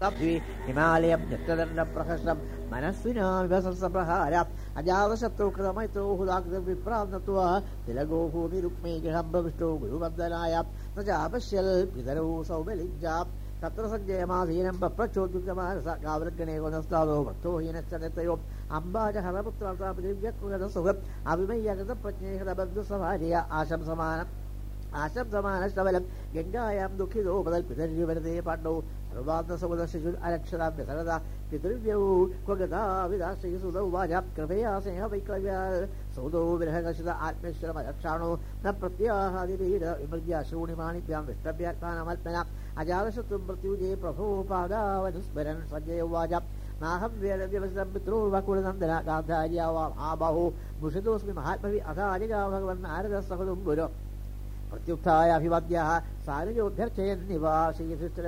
തദ്വി ഹിമാലയം നിത്യദണ്ഡ പ്രഹർഷം മനസ്വിനാവിഭസപ്രഹാര അജാതശത്രുകൃതമൈത്രോ ഹുദാകൃത വിപ്രാന്തത്വ തിലഗോഹു നിരുക്മീകിഹംബവിഷ്ടോ ഗുരുവന്ദനായ. നചാപശ്യൽ പിതരോ സൗബലിജാം തത്ര സഞ്ജയമാധീനം പപ്രചോദ്യുക്തമാനസ കാവലഗണേ കൊനസ്താദോ ഭക്തോ ഹീനശ്ചനത്തയോ അംബാജ ഹരപുത്രാപ്തിവ്യകൃത സുഖം. അവിമയ്യകൃത പ്രജ്ഞേഹത ബന്ധുസഭാര്യ ആശംസമാനം ആശംസമാനശ്രവലം ഗംഗായാം ദുഃഖിതോ. ബദൽ പിതര്യുവരതേ പാണ്ഡോ. ప్రత్యుక్తాయ అభివాద్యా సారిభ్యర్చయన్ నివాసీ సృష్టి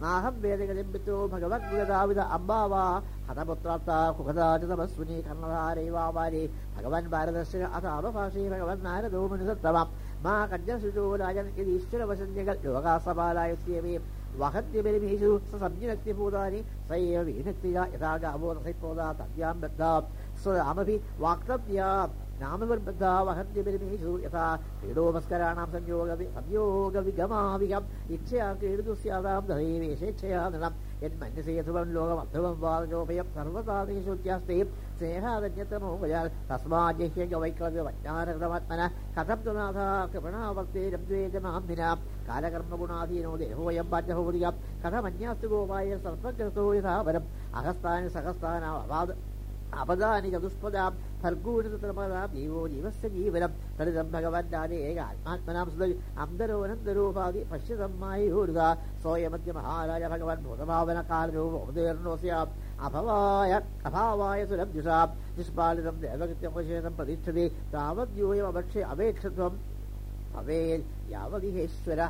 നാഹം വേദഗതിം പിത്രോ ഭഗവത്ഗതാവിധ അംബാവാ ഹതപുത്രാർത്ഥ കുഹദാച തപസ്വിനി കർണധാരൈവാവാരി ഭഗവൻ ഭാരതസ്യ അഥാപഭാഷേ ഭഗവൻ നാരദോ മുനിസത്തമം മാ കഞ്ചശുചോ രാജൻ ഈശ്വരവശന്യകൾ ലോകാസപാലായുത്യവേ വഹത്യപരിമീഷു സംജ്ഞക്തിഭൂതാനി സൈവ വിനക്തിയ യഥാ ഗാവോ നസൈപ്പോതാ തദ്യാം ബദ്ധാം സ്വരാമഭി വാക്തവ്യാം നാമവർബദ്ധ വഹത്യപരിമീഷു യഥാ ക്രീഡോപസ്കരാണാം അപദാനി ചതുഷ്പദാം ഫർഗൂണതൃപദാം ജീവോ ജീവസ്യ ജീവനം. തരിതം ഭഗവന്റെ അനേക ആത്മാത്മനാം സുതൽ അന്തരോനന്തരോപാധി പശ്യതമ്മായൂരുക സോയമദ്യ മഹാരാജ ഭഗവാൻ ഭൂതഭാവന കാലരൂപോദീർണോസ്യാം അഭവായ അഭാവായ സുലബ്ജുഷാം നിഷ്പാലിതം ദേവകൃത്യമശേഷം പ്രതിഷ്ഠതി. താവദ്യൂയം അപക്ഷേ അപേക്ഷത്വം. അവേൽ യാവതിഹേശ്വര.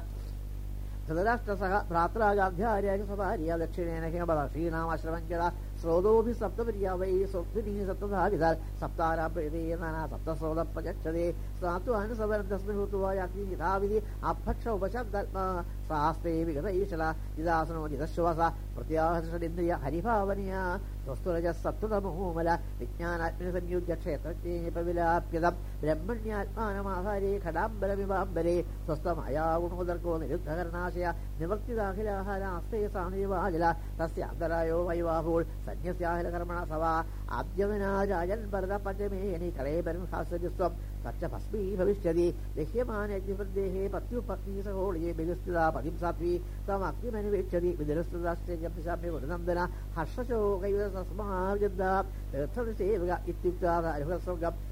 ധൃതരാഷ്ട്രസഹ ഭ്രാത്രാഗാധ്യാര്യ സഭാര്യ ദക്ഷിണേന ഹിമബല ക്ഷീണാമാശ്രമം سوتو بھی سپت مریا سوتھ سپتھا سپتا سپت سوت پرجھچتے سا تو സാസ്തേ വിഗത ഈശല ജിദാസനോ ജിതശ്വാസ പ്രത്യാഹൃഷഡിന്ദ്രിയ ഹരിഭാവനീയ സ്വസ്തുരജ സത്വതമോമല വിജ്ഞാനാത്മന സംയുജ്യ ക്ഷേത്രജ്ഞേ പ്രവിലാപ്യതം ബ്രഹ്മണ്യാത്മാനമാഹാരേ ഖടാംബരമിവാംബരേ സ്വസ്ഥമയാ ഗുണോദർക്കോ നിരുദ്ധകർണാശയ നിവർത്തിദാഖിലാഹാരാസ്തേ തസ്യ അന്തരായോ വൈവാഹോൾ സന്യസ്യാഹില കർമ്മണ ആദ്യവനാ രാജൻ ഭരത പഞ്ചമേനി کچھ پتہ سہوڑی میریچتی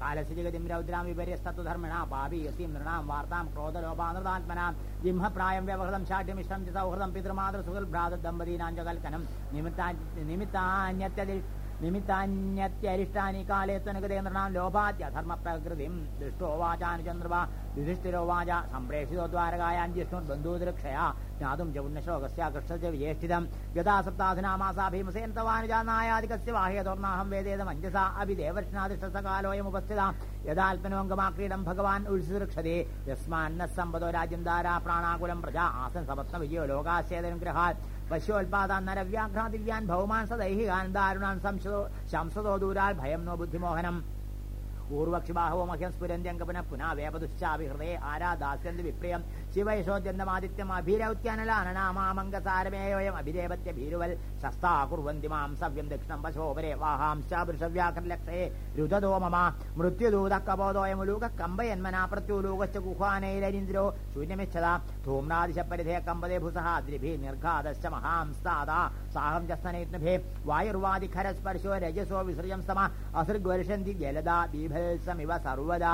കാലസ്യ ജഗതിം രൗദ്രാം വിപര്യസ്തത്വധർമ്മിണ പാപി യസീം നൃണാം വാർത്താം ക്രോധലോപാനൃതാത്മനാം ജിംഹപ്രായം വ്യവഹൃതം ശാഠ്യമിഷ്ടം ച സൗഹൃദം പിതൃമാതൃസുഖൽ ഭ്രാത ദമ്പതീനാം ച കൽക്കനം നിമിത്താ നിമിത്താന്യത്യതിൽ നിമിത്താന്യത്യരിഷ്ടാനി കാലേ ത്വനുഗതേന്ദ്രണാം ലോപാദ്യധർമ്മ പ്രകൃതിം ദൃഷ്ടോ വാചാനുചന്ദ്രവ യുധിഷ്ഠിരോ വാച സംപ്രേഷിതോ ദ്വാരകായാൻ ജിഷ്ണുർബന്ധൂദൃക്ഷയാ ജ്ഞാതും ച പുണ്യശോകസ്യ കൃഷ്ണസ്യ വിയേഷ്ടിതം ഗതാ സപ്താധുനാമാസാ തവാനുജാനായാദികസ്യ വാഹ്യതോർണാഹം വേദേത മഞ്ജസ അഭിദേവർഷണാദിഷ്ടസകാലോയമുപസ്ഥിത യഥാത്മനോംഗമാക്രീഡം ഭഗവാൻ ഉത്സുരക്ഷതേ യസ്മാന്ന സമ്പദോ ധാരാ പ്രാണാകുലം പ്രജാ. ആസൻ സപത്ന വിജയോ ലോകാശേതനും ഗ്രഹാൽ. നരവ്യാഘ്രാ ദിവ്യാൻ ഭൗമാൻ സദൈഹികാൻ ദാരുണാൻ സംശതോ ശംസതോ ദൂരാൽ ഭയം നോ ബുദ്ധിമോഹനം. ഊർവക്ഷിബാഹവോ മഹ്യം സ്ഫുരന്ത്യങ്കപുന പുനാ വേപതുശ്ചാഭിഹൃദേ ആരാദാസ്യന്തി വിപ്രിയം. शिवैषोद्यन्तमादित्यमभिरौत्यनलाननामामङ्गसारमेयोऽयम् अभिदेवत्य भीरुवल् सस्ता कुर्वन्ति मां सव्यं दक्षिणं वशोपरे वाहांश्च वृषव्याकृलक्षये रुदतो मम मृत्युदूतः कपोदोऽयमुलूकः कम्बयन्मना प्रत्युलूकश्च धूम्नादिशे कम्बदे भुसः द्रिभिः निर्घातश्च महांस्तादा साहं च वायुर्वादि वायुर्वादिखरस्पर्शो रजसो विसृजं विसृजंस्तमा असृग्वर्षन्ति जलदा बीभेल्समिव सर्वदा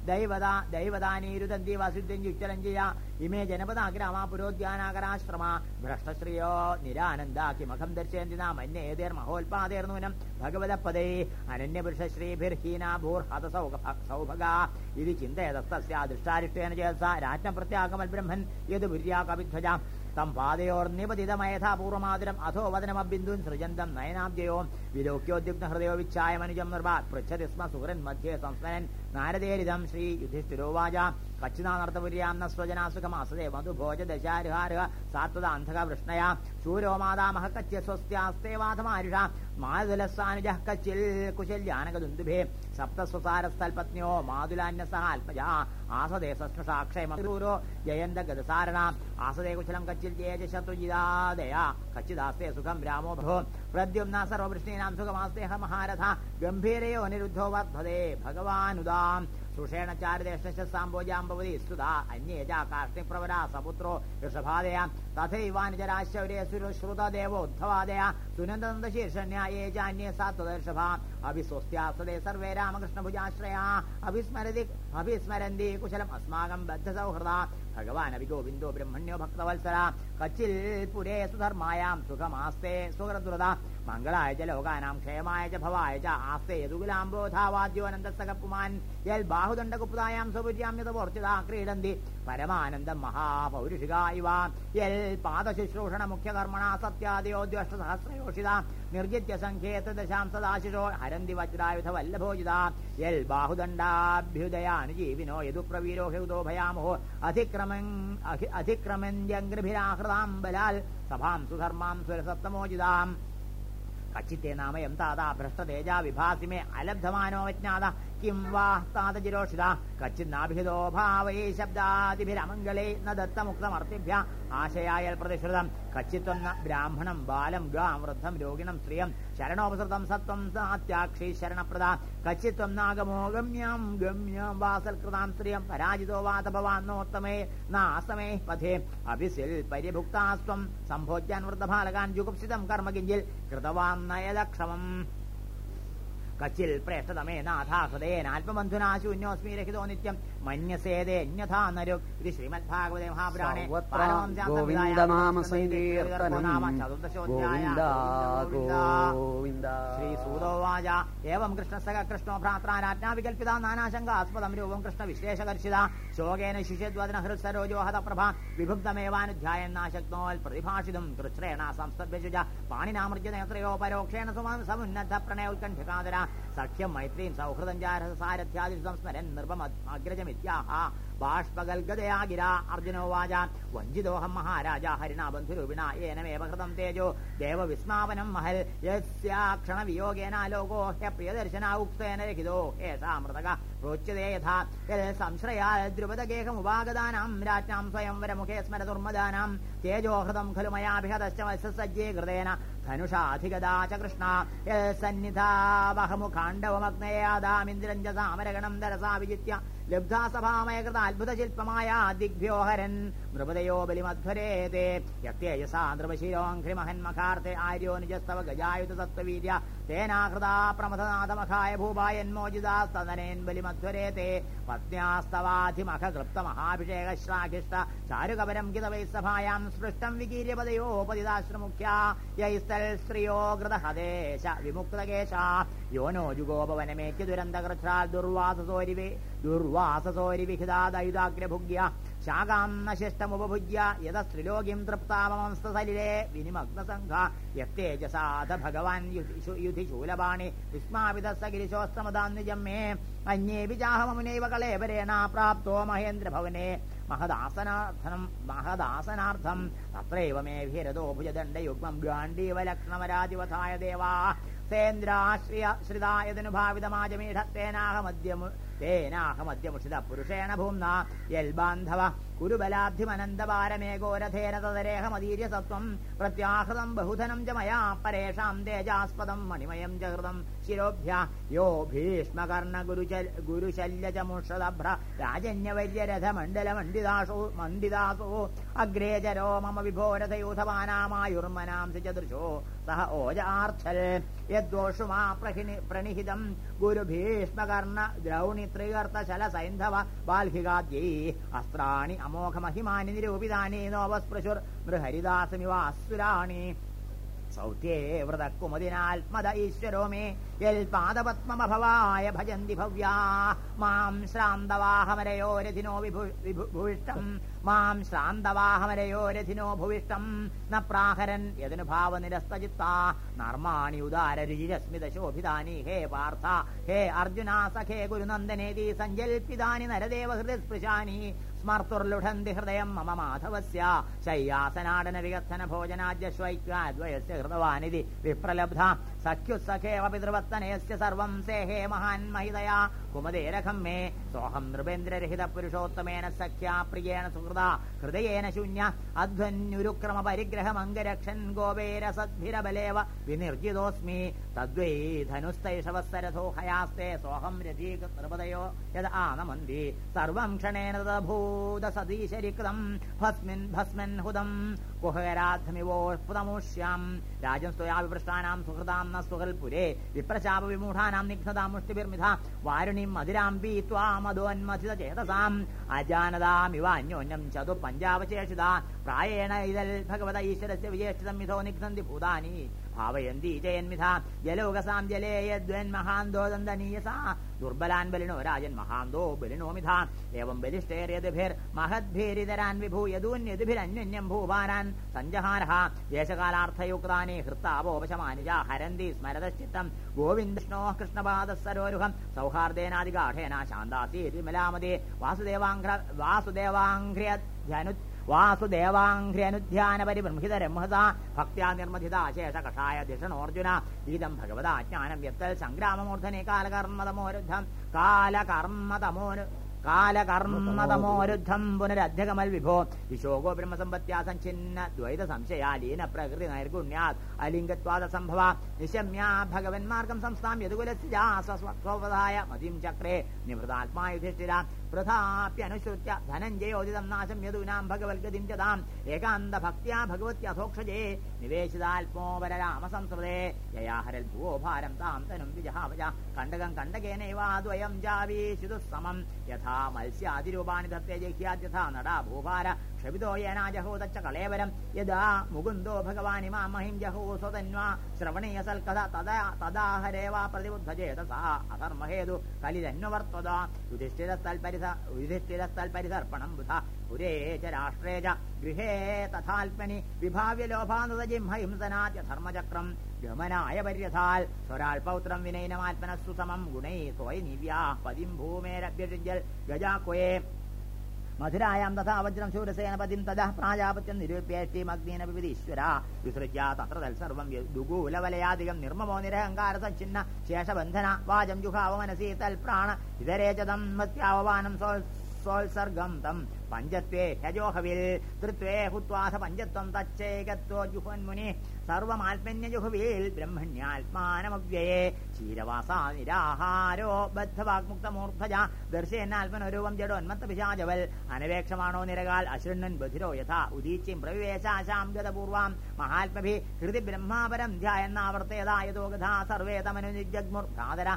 ദൈവതാ ദൈവതാനീരുദന്തി വസുദ്ധ്യുച്ചലഞ്ജയ ഇമേ ജനപദാഗ്രാമ പുരോദ്യാനാകരാശ്രമ ഭ്രഷ്ടശ്രിയോ നിരാനന്ദ കിമഖം ദർശയന്തി നാം അന്യേതേർമഹോൽപാദേർനൂനം ഭഗവതപദേ അനന്യപുരുഷശ്രീഭിർഹീന ഭൂർഹത സൗഭഗ. ഇത് ചിന്തയതസ്തസ്യ ദൃഷ്ടാരിഷ്ടേന ചേതസ രാജ്ഞപ്രത്യാഗമൽ ബ്രഹ്മൻ യത് പുര്യാകവിധ്വജ തം പാതയോർ പാതയോർനിപതിതമയഥാപൂർവമാതിരം അധോ വദനമബിന്ദുൻ സൃജന്തം നയനാബ്ജയോ വിലോക്യോദ്യുഗ്ന ഹൃദയോ വിച്ഛായമനുജം നിർവാ പൃച്ഛതി സ്മ സുഹൃൻ മധ്യേ സംസ്മരൻ നാരദേരിതം ശ്രീ യുധിഷ്ഠിരോവാച കച്ചിനാനർത്തപുര്യാം ന സ്വജനാസുഖമാസതേ മധുഭോജ ദശാരുഹാരുഹ സാത്വത അന്ധക വൃഷ്ണയ ശൂരോ മാതാമഹ കച്യ സ്വസ്ത്യാസ്തേവാധമാരുഷ മാതുലസ്സാനുജ കച്ചിൽ കുശല്യാനകദുന്ദുഭേ സപ്തസ്വസാരസ്ഥൽപത്ന്യോ മാതുലാന്യസഹ അൽപജ ആസദേ സസ്നുഷാക്ഷയമൂരോ ജയന്ത ഗതസാരണ ആസദേ കുശലം കച്ചിൽ ജയജ ശത്രുജിതാദയ കച്ചിദാസ്തേ സുഖം രാമോ ഭോ പ്രദ്യുംന സർവവൃഷ്ണീനാം സുഖമാസ്തേഹ മഹാരഥ ഗംഭീരയോ അനിരുദ്ധോ വർദ്ധതേ ഭഗവാനുദാം. सुषेणचार्यदेष्टम्भोजा भवति सुधा अन्ये च कार्तिप्रवरा सपुत्रो ऋषभादया तथेवानुचराश्चर्य श्रुत देवोद्धादय सुनन्दनन्द शीर्षण्या ये च अन्ये सात्त्वर्षभा अभि स्वस्त्या सर्वे रामकृष्णभुजाश्रया अभिस्मरति अभिस्मरन्ति कुशलम् अस्माकम् बद्धसौहृदा भगवानपि गोविन्दो ब्रह्मण्यो भक्तवत्सरा कचिल्पुरे सुधर्मायाम् सुखमास्ते सुहृदृदा മംഗളായ ച ലോകാനാം ക്ഷേമായ ച ഭവായ ച ആസ്തേ യദുകുലാംബോധാവാദ്യോനന്ദസകപുമാൻ യൽ ബാഹുദണ്ഡകുപ്തായാം സ്വപുര്യാമ്യതപോർച്ചിത ക്രീഡന്തി. പരമാനന്ദം മഹാപൗരുഷിക ഇവ. യൽ പാദശുശ്രൂഷണ മുഖ്യകർമ്മണ സത്യാദയോദ്യഷ്ട സഹസ്രയോഷിത നിർജിത്യ സംഖ്യേത ദശാം സദാശിഷോ. ഹരന്തി വജ്രായുധ വല്ലഭോജിത. യൽ ബാഹുദണ്ഡാഭ്യുദയാനുജീവിനോ യതു പ്രവീരോഹ്യുതോ ഭയാമോ അധിക്രമൻ അധിക്രമന്യംഗ്രഭിരാഹൃതാം ബലാൽ. സഭാം സുധർമാം സുരസപ്തമോജിതാം കച്ചിത്തെ നാമ എന്താ ഭ്രഷ്ടതേജാ വിഭാസിമേ അലബ്ധമാനോ വിജ്ഞാത കിം വാ താതജിരോഷിത കച്ചിന്നാഭിഹിതോ ഭാവൈ ശബ്ദാദിഭിരമംഗളേ ന ദത്തമുക്തമർത്തിഭ്യ ആശയായൽ പ്രതിശ്രുതം കച്ചിത്വന്ന ബ്രാഹ്മണം ബാലം ഗാം വൃദ്ധം രോഗിണം സ്ത്രീയം ശരണോപസൃതം സത്വം സാത്യാക്ഷി ശരണപ്രദ. കച്ചിത്വം നാഗമോ ഗമ്യാം ഗമ്യാം വാസൽകൃതാം സ്ത്രീയം പരാജിതോ വാതഭവാന്നോത്തമേ നാസമേ പഥേ. അഭിസിൽ പരിഭുക്താസ്വം സംഭോജ്യാൻ വൃദ്ധബാലകാൻ ജുഗുപ്സിതം കർമ്മകിഞ്ചിൽ കൃതവാൻ നയദക്ഷമം കച്ചിൽ പ്രേഷ്ടതമേ നാഥാ ഹൃദയേനാൽപബന്ധുനാ ശൂന്യോസ്മി രഹിതോ നിത്യം. മന്യസേതേ അന്യഥാ നരു. ഇത് ശ്രീമദ് ഭാഗവത മഹാപുരാണേ ശ്രീസൂതോവാച ഏവം കൃഷ്ണസഖ കൃഷ്ണോ ഭ്രാത്രാനാജ്ഞാവികൽപിത നാനാശങ്കാസ്പദം രൂപം കൃഷ്ണ വിശ്ലേഷകർഷിത ശോകേന ശിഷ്യദ്വദന ഹൃത്സരോജോഹത പ്രഭ. വിഭുക്തമേവാനുധ്യായ നാശക്നോൽ പ്രതിഭാഷിതും. കൃച്ഛ്രേണ സംസ്തഭ്യശുച പാണിനാമൃജ്യ നേത്രയോ പരോക്ഷേണ സുമ- സമുന്നത പ്രണയോത്കണ്ഠികാതര സഖ്യം മൈത്രീം സൗഹൃദം സംസ്മരൻ നിർഭം അഗ്രജമിത്യാഹ ബാഷ്പഗൽഗതയാ ഗിര അർജുനോവാച മഹാരാജ ഹരിണ ബന്ധുരൂപിണ ഏനമേവ ഹൃതം തേജോ ദേവവിസ്മാവനം മഹൽ യസ്യാക്ഷണ വിയോഗേന ലോകോ ഹ്യ പ്രിയദർശന ഉക്തേന രഹിതോ ഹേഷാമൃതക പ്രോച്യതേ യഥാ സംശ്രയാ ദ്രുപദഗേഹമുപാഗതാനാം രാജ്ഞാം സ്വയംവരമുഖേ സ്മരതുർമദാനാം തേജോഹൃതം ഖലു മയാഭിഹതശ്ച വത്സസജ്ജേ धनुषाधिगदा च कृष्णा यः काण्डवमग्नया दामिन्द्रम् च सामरगणम् दरसा विजित्य വിജിത്യ ലബ്ധാ സഭാമയകൃത അത്ഭുത ശില്പമായ ദിഗ്ഭ്യോഹരൻ നൃപതയോ ബലിമധ്വരേതേ യത്തേജസാ നൃപശിരോഘ്രിമഹന്മഖാർത്തെ ആര്യോ നിജസ്തവ ഗജായുധ സത്വവീര്യ തേനാഹൃതാ പ്രമഥനാഥമഖായ ഭൂപായന്മോചിതാസ്തനേൻ ബലിമധ്വരേതേ പത്ന്യാസ്തവാധിമഖ കൃപ്ത മഹാഭിഷേക ശ്രാഘിഷ്ട ചാരുകപരം ഗിതവൈ സഭായാം സ്പൃഷ്ടം വികീര്യപദയോപതിതാശ്രമുഖ്യ യൈസ്തൽ ശ്രിയോ ഗൃതഹദേശ വിമുക്തകേശ യോനോ ജുഗോപവനമേക്ക് ദുരന്തകൃത്രാൽ ദുർവാസസോരിവേ ദുർവാസസോരി വിഹിതാദയുധാഗ്രഭുഗ്യ ശാകാം നശിഷ്ടമുപഭുജ്യ. യതസ്ത്രിലോകിം തൃപ്താമംസ്തസലിലേ വിനിമഗ്നസംഘ. യത്തേജസാധ ഭഗവാൻ യുധി- യുധിശൂലപാണി വിസ്മാവിതസഗിരിശോസ്തമദാന്നിജം മേ അന്യേ വിജാഹമുനൈവ കളേവരേണ പ്രാപ്തോ മഹേന്ദ്രഭവനെ. മഹദാസനാർത്ഥം മഹദാസനാർത്ഥം. തത്രൈവ മേ ഭീരതോ ഭുജദണ്ഡയുഗ്മം ഗാണ്ഡീവ ലക്ഷ്ണമരാതിവഥായ ദേവാ. സേന്ദ്രാശ്രിയ ശ്രിതായതനുഭാവിതമാജമീഢ തേനാഹമദ്യമുഷിത പുരുഷേണ ഭൂംന യൽബാന്ധവ കുരുബലാബ്ധിമനന്തപാരമേകോരഥേന തദരേഹമതീര്യ സത്വം പ്രത്യാഹൃതം ബഹുധനം ച മയാ പരേഷാം തേജാസ്പദം മണിമയം ച ഹൃതം ശിരോഭ്യ യോ ഭീഷ്മകർണ ഗുരുശല്യ ച മുഷദഭ്ര രാജന്യവര്യരഥ മണ്ഡല മണ്ഡിതാസോ മണ്ഡിതാസോ അഗ്രേ ചരോ മമ വിഭോരഥയൂഥവാനാമായുർമനാംസി ചദൃശോ സഹ ഓജാർച്ചൽ. യദ്ദോഷുമാ പ്രഹിണി പ്രണിഹിതം. ഗുരുഭീഷ്മകർണ ദ്രൗണി ത്രികർത്ത ശല സൈന്ധവ ബാൽഹികാദ്യൈ. അസ്ത്രാണി അമോഘമഹിമാനി നിരൂപിതാനി നോവസ്പൃശുർ. മൃഹരിദാസമിവാസുരാണി. സൗത്യേ വ്രതക്കുമുദിനാത്മത ഈശ്വരോ മേ യൽ പാദപത്മഭവായ ഭജന്തി ഭവ്യാ. മാം ശ്രാന്തവാഹമരയോ രഥിനോ വിഭു വിഭു ഭുവിഷ്ടം മാം ശ്രാന്തവാഹമരയോ രഥിനോ ഭുവിഷ്ടം. ന പ്രാഹരൻ യദനുഭാവ നിരസ്തചിത്ത നർമാണി ഉദാരരുചിരസ്മിത ശോഭിതാനി ഹേ പാർത്ഥ ഹേ അർജുന സഖേ ഗുരുനന്ദനേതി സഞ്ജൽപിതാനി നരദേവ ഹൃദയസ്പൃശാനി സ്മർത്തുർലുഠന്തി ഹൃദയം മമ മാധവസ്യ. ശയ്യാസനാടന വികഥന ഭോജനാദ്യശ്വൈക്യാദ്വയസ്യ ഹൃതവാനിധി വിപ്രലബ്ധ. സഖ്യുസഖേവ പിതൃവത്തനയസ്യ സർവം സേഹേ മഹാൻ മഹിതയാ. കുമതേരഖം മേ. സോഹം നൃപേന്ദ്രരഹിത പുരുഷോത്തമേന സഖ്യാ പ്രിയേണ സുഹൃത ഹൃദയേന ശൂന്യ. അധ്വന്യുരുക്രമ പരിഗ്രഹമംഗരക്ഷൻ ഗോപേര സദ്ഭിരബലേവ. വിനിർജിതോസ്മി. തദ്വൈ ധനുസ്തൈഷവസ്സരഥോ സോഹം രഥീകൃതയോ യദ ആനമന്തി സർവം ക്ഷണേന തദഭൂത സതീശരിക്തം ഭസ്മിൻ ഭസ്മൻ ഹുദം. കുഹരാധമിവോഷ്പുതമുഷ്യാം രാജം സ്വയാ വിപൃഷ്ടാനാം സുഹൃതാം ന സുഹൽപുരേ. വിപ്രശാപ വിമൂഢാനാം നിഘ്നതാം മുഷ്ടിഭിർമിധ വാരുണിം മധുരാം പീത്വാ മധോന്മഥിത ചേതസാം. അജാനതാമിവ അന്യോന്യം ചതു പഞ്ചാവശേഷിത. പ്രായേണ ഇതൽ ഭഗവത ഈശ്വരസ്യ വിജേഷിതം മിഥോ നിഘ്നന്തി ഭൂതാനി. ഭാവയന്തി ജയന്മിഥ. ജലോകസാം ജലേ യദ്വന്മഹാന്തോ ദന്തനീയസാ ദുർബലാൻ Baleno Rajan മഹാന്തോ Baleno Mithan. ഏവം ബലിഷ്ടേര്യതിഭിർ മഹദ്ഭിരിതരാൻ വിഭൂയദൂന്യതിഭിരന്യന്യം ഭൂപാനാൻ സഞ്ജഹാരഹ ദേശകാലാർത്ഥയുക്താനേ ഹൃത്താവോപശമാനുജ ഹരന്തി സ്മരതശ്ചിത്തം. ഗോവിന്ദഷ്ണോ കൃഷ്ണപാദ സരോരുഹം സൗഹാർദ്ദേനാദിഗാഠേന ശാന്താസി വിമലാമതേ വാസുദേവാഘ്ര വാസുദേവാഘ്ര്യധ്യനു വാസുദേവാഘ്ര്യനുധ്യാന പരിബൃംഹിത രംഹസ ഭക്ത്യാ നിർമ്മഥിത ശേഷ കഷായ ധിഷണോർജുന. ഗീതം ഭഗവത ജ്ഞാനം യത്തൽ സംഗ്രാമമൂർധനെ കാലകർമ്മതമോരുദ്ധം. കാലകർമ്മതമോനു കാലകർമ്മതമോരുദ്ധം പുനരധ്യകമൽ വിഭോ. വിശോകോ ബ്രഹ്മസമ്പത്യാ സഞ്ചിന്ന ദ്വൈത സംശയാ ലീന പ്രകൃതി നൈർഗുണ്യാത് അലിംഗത്വാദ സംഭവ. നിശമ്യാ ഭഗവന്മാർഗം സംസ്ഥാം യദുകുലസ്യായ മതിം ചക്രേ. നിവൃതാത്മാ യുധിഷ്ഠിര പ്രഥാപ്യനുസൃത്യ ധനഞ്ജയോദിതം നാശം യദൂനാം ഭഗവത്ഗതിം ചതാം ഏകാന്ത ഭക്തിയാ ഭഗവത്യഥോക്ഷജേ നിവേശിതാത്മോപരരാമ സംസ്കൃതേ യയാഹരൽ ഭൂഭാരം ഭാരം താം തനും വിജഹാവജ കണ്ടകം കണ്ടകേനൈവാദ്വയം ജാവീശിതുസമം യഥാ മത്സ്യാതിരൂപാണി ധത്തെ ജഹ്യാദ്യഥാ നടാ ഭൂഭാര ക്ഷപിതോ യേനാജഹോതച്ച കളേവരം യഥാ മുകുന്ദോ ഭഗവാനിമാ മഹിം ജഹോ സ്വതന്വാ ശ്രവണീയ സൽക്കഥ തദാ തദാഹരേവാ പ്രതിബുദ്ധചേതസാ അധർമ്മഹേതു കലിതന്വവർത്തത യുധിഷ്ഠിരസ്ഥൽപരിസ യുധിഷ്ഠിരസ്ഥൽപരിസർപ്പണം ബുധ പുരേ ച രാഷ്ട്രേ ച ഗൃഹേ തഥാൽപ്പനി വിഭാവ്യ ലോഭാനുതജിംഹഹിംസനാദ്യ ധർമ്മചക്രം ഗമനായ പര്യഥാൽ സ്വരാൾ പൗത്രം വിനയനമാത്മനസ്സു സമം ഗുണൈ സ്വയ നിവ്യാ പതിം ഭൂമേരഭ്യഷിഞ്ചൽ ഗജാക്വയേ മധുരായാം തഥാ വജ്രം ശൂരസേന പതിം തഥാ പ്രാജാപത്യം നിരൂപ്യേഷ്ടീമഗ്നീന വിവിധീശ്വര. വിസൃജ്യ തത്ര തൽസർവം ദുഗൂലവലയാധികം നിർമ്മമോ നിരഹങ്കാര സച്ചിന്ന ശേഷബന്ധന വാചം ജുഹാവ മനസി തൽപ്രാണ ഇതരേചതം മത്യാവമാനം സോത്സർഗം തം പഞ്ചത്വേ ഹജോഹവിൽ തൃത്വേ ഹുത്വാസ പഞ്ചത്വം തച്ചേകത്വോ ജുഹന്മുനി സർവമാത്മന്യജുഹുവിൽ ബ്രഹ്മണ്യാത്മാനമവ്യയേ. ക്ഷീരവാസാ നിരാഹാരോ ബദ്ധവാഗ്മുക്തമൂർധജ. ദർശയന്നാത്മനൊരൂപം ജഡോന്മത്ത പിശാചവൽ അനവേക്ഷമാണോ നിരകാൽ അശൃണ്ണൻ ബധിരോ യഥാ. ഉദീച്ചിം പ്രവിവേശാശാം ഗതപൂർവാം. മഹാത്മഭി ഹൃതി ബ്രഹ്മാപരം ധ്യായെന്നാവർത്തേതായതോ ഗഥാ സർവേ തമനുജഗ്മുർധാതര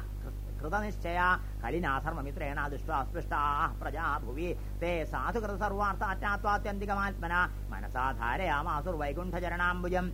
കൃതനിശ്ചയ. കലിനാധർമ്മമിത്രേണ ദുഷ്ടാസ്പൃഷ്ടാ പ്രജാ ഭുവി. साधुकृत सर्वार्थात्त्वात्यन्तित्मना मनसा धारया मासुर्वैकुण्ठरणाम्बुजम्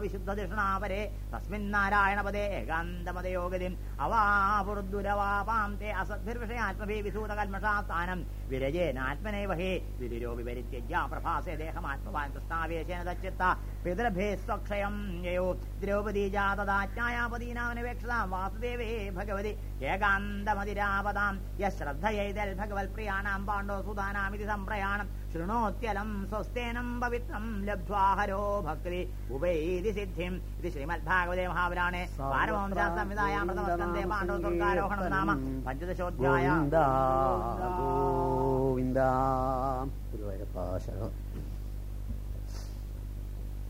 विशुद्ध दृषणापरे तस्मिन् नारायणपदे एकान्तनम् विरजेनात्मने वहे। विधिरोपि परित्यज्या प्रभासे देहमात्मवान् कृष्णावेशेन दच्चित्तादृस्वक्षयम् ययो। तिरोपदी जातदाच्चायापदीनामपेक्षता वासुदेवे हे भगवति। एकान्तम् यः യശ്രദ്ധയൈതൽ ഭഗവത് പ്രിയാണാം പാണ്ഡോ സുധാനാമിതി സംപ്രയാണം ശൃണോത്യലം സ്വസ്തേനം പവിത്രം ലബ്ധ്വാഹരോ ഭക്തി ഉപേതി സിദ്ധിം. ഇത് ശ്രീമദ് ഭാഗവതേ മഹാപുരാണേ. പാരമംശ സംവിധായാം പ്രഥമസ്കന്ധേ പാണ്ഡോ സ്വർഗാരോഹണം നാമ പഞ്ചദശോധ്യായ.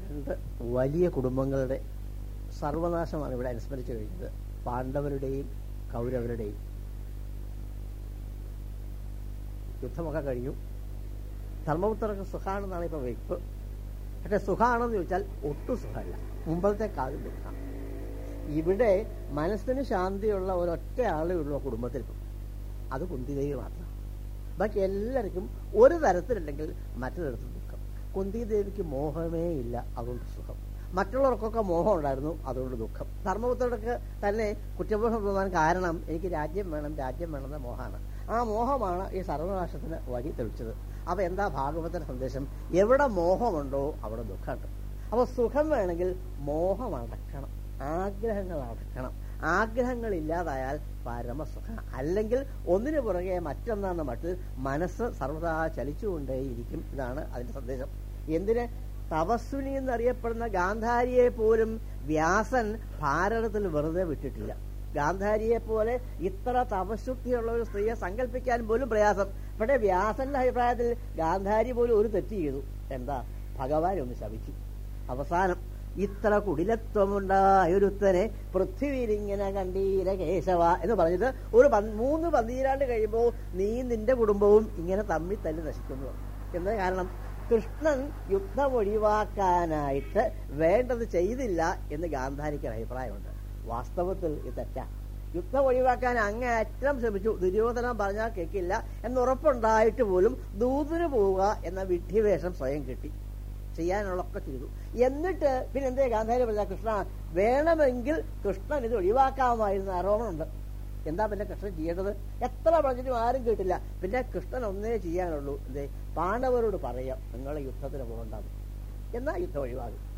രണ്ട് വലിയ കുടുംബങ്ങളുടെ സർവനാശമാണ് ഇവിടെ അനുസ്മരിച്ചു കഴിഞ്ഞത്. പാണ്ഡവരുടെയും കൗരവരുടെയും. യുദ്ധമൊക്കെ കഴിഞ്ഞു. ധർമ്മപുത്രർക്ക് സുഖാണെന്നാണ് ഇപ്പൊ വെയ്പ്പ്. പക്ഷെ സുഖാണെന്ന് ചോദിച്ചാൽ ഒട്ടും സുഖമല്ല. മുമ്പത്തേക്കാളും ദുഃഖമാണ്. ഇവിടെ മനസ്സിന് ശാന്തിയുള്ള ഒരൊറ്റ ആളേ ഉള്ളൂ കുടുംബത്തിൽ. അത് കുന്തിദേവി മാത്രം. ബാക്കി എല്ലാവർക്കും ഒരു തരത്തിലുണ്ടെങ്കിൽ മറ്റൊരിടത്ത് ദുഃഖം. കുന്തിദേവിക്ക് മോഹമേ ഇല്ല അതുകൊണ്ട് സുഖം. മറ്റുള്ളവർക്കൊക്കെ മോഹം ഉണ്ടായിരുന്നു അതുകൊണ്ട് ദുഃഖം. ധർമ്മപുത്രർക്ക് തന്നെ കുറ്റബോധം തോന്നാൻ കാരണം എനിക്ക് രാജ്യം വേണം രാജ്യം വേണമെന്ന മോഹമാണ്. ആ മോഹമാണ് ഈ സർവനാശത്തിന് വഴി തെളിച്ചത്. അപ്പൊ എന്താ ഭാഗവതന്റെ സന്ദേശം? എവിടെ മോഹമുണ്ടോ അവിടെ ദുഃഖമുണ്ട്. അപ്പൊ സുഖം വേണമെങ്കിൽ മോഹം അടക്കണം. ആഗ്രഹങ്ങൾ അടക്കണം. ആഗ്രഹങ്ങൾ ഇല്ലാതായാൽ പരമസുഖ. അല്ലെങ്കിൽ ഒന്നിനു പുറകെ മറ്റൊന്നാന്ന മട്ടിൽ മനസ്സ് സർവദാ ചലിച്ചുകൊണ്ടേയിരിക്കും. ഇതാണ് അതിന്റെ സന്ദേശം. എന്തിന്? തപസ്വിനി എന്നറിയപ്പെടുന്ന ഗാന്ധാരിയെ പോലും വ്യാസൻ ഭാരതത്തിൽ വെറുതെ വിട്ടിട്ടില്ല. ഗാന്ധാരിയെ പോലെ ഇത്ര തപശുദ്ധിയുള്ള ഒരു സ്ത്രീയെ സങ്കല്പിക്കാൻ പോലും പ്രയാസം. പക്ഷേ വ്യാസന്റെ അഭിപ്രായത്തിൽ ഗാന്ധാരി പോലും ഒരു തെറ്റ് ചെയ്തു. എന്താ? ഭഗവാൻ ഒന്ന് ശപിച്ചു. അവസാനം ഇത്ര കുടിലത്വമുണ്ടായൊരുത്തനെ പൃഥ്വിയിലിങ്ങനെ കണ്ടീര കേശവ എന്ന് പറഞ്ഞിട്ട് ഒരു മൂന്ന് പന്തിരാണ്ട് കഴിയുമ്പോൾ നീ നിന്റെ കുടുംബവും ഇങ്ങനെ തമ്മിൽ തല്ലി നശിക്കുന്നു. എന്ന കാരണം? കൃഷ്ണൻ യുദ്ധം ഒഴിവാക്കാനായിട്ട് വേണ്ടത് ചെയ്തില്ല എന്ന് ഗാന്ധാരിക്ക് അഭിപ്രായമുണ്ട്. വാസ്തവത്തിൽ ഇത് തെറ്റാ. യുദ്ധം ഒഴിവാക്കാൻ അങ്ങേയറ്റം ശ്രമിച്ചു. ദുര്യോധനം പറഞ്ഞാൽ കേൾക്കില്ല എന്നുറപ്പുണ്ടായിട്ട് പോലും ദൂതിന് പോവുക എന്ന വിഡ്ഢിവേഷം സ്വയം കിട്ടി. ചെയ്യാനുള്ളൊക്കെ ചെയ്തു. എന്നിട്ട് പിന്നെ എന്തേ ഗാന്ധാരി പറഞ്ഞ കൃഷ്ണ വേണമെങ്കിൽ കൃഷ്ണൻ ഇത് ഒഴിവാക്കാമായിരുന്ന ആരോപണമുണ്ട്. എന്താ പിന്നെ കൃഷ്ണൻ ചെയ്യേണ്ടത്? എത്ര പറഞ്ഞിട്ടും ആരും കേട്ടില്ല. പിന്നെ കൃഷ്ണൻ ഒന്നേ ചെയ്യാനുള്ളൂ. എന്തേ പാണ്ഡവരോട് പറയാം നിങ്ങളെ യുദ്ധത്തിന് പോകണ്ടാവും എന്നാ യുദ്ധം ഒഴിവാകും.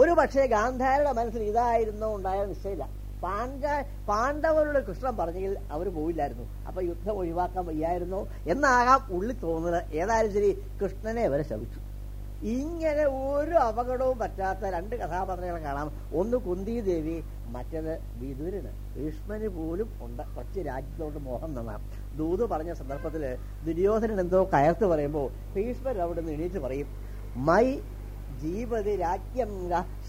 ഒരു പക്ഷേ ഗാന്ധാരുടെ മനസ്സിൽ ഇതായിരുന്നോ ഉണ്ടായ നിശ്ചയമില്ല. പാണ്ഡ പാണ്ഡവരുടെ കൃഷ്ണൻ പറഞ്ഞെങ്കിൽ അവർ പോയില്ലായിരുന്നു. അപ്പൊ യുദ്ധം ഒഴിവാക്കാൻ വയ്യായിരുന്നു എന്നാകാം ഉള്ളിൽ തോന്നുന്നത്. ഏതായാലും ശരി കൃഷ്ണനെ അവരെ ശവിച്ചു ഇങ്ങനെ ഒരു അപകടവും പറ്റാത്ത രണ്ട് കഥാപാത്രങ്ങളെ കാണാം. ഒന്ന് കുന്തി ദേവി മറ്റത് വിദുരന്. ഭീഷ്മന് പോലും ഉണ്ട്. കൊച്ചു രാജ്യത്തോട് മോഹം നന്നാം. ദൂത് പറഞ്ഞ സന്ദർഭത്തിൽ ദുര്യോധനൻ എന്തോ കയർത്ത് പറയുമ്പോൾ ഭീഷ്മൻ അവിടെ നിന്ന് എണീറ്റ് പറയും മൈ ജീവതി രാജ്യം